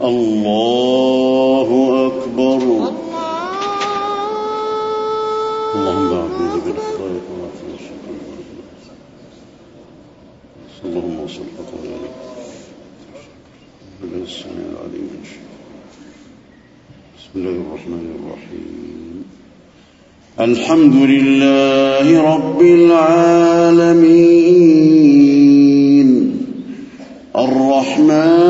الله أكبر. اللهم بين خطاياك وعافنا الشيطان. اللهم صل على بالله السميع العليم. بسم الله الرحمن الرحيم. الحمد لله رب العالمين.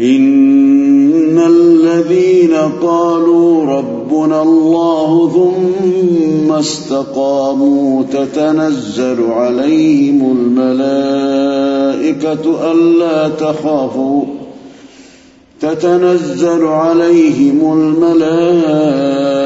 إن الذين قالوا ربنا الله ثم استقاموا تتنزل عليهم الملائكة ألا تخافوا تتنزل عليهم الملائكة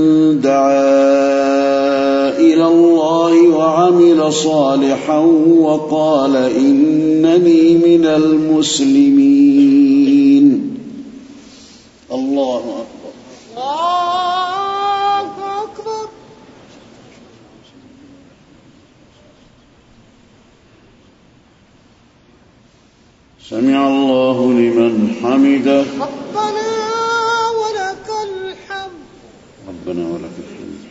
صالحا وقال إنني من المسلمين. الله أكبر. الله أكبر. سمع الله لمن حمده. ربنا ولك الحمد. ربنا ولك الحمد.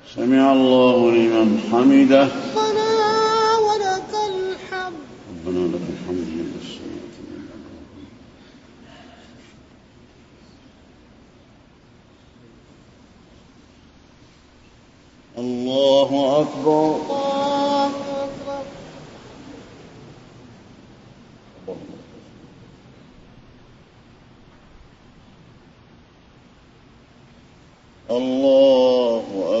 سمع الله لمن حمده. ربنا ولك الحمد. ربنا لك الحمد. الله أكبر. الله أكبر الله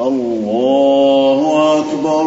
الله أكبر.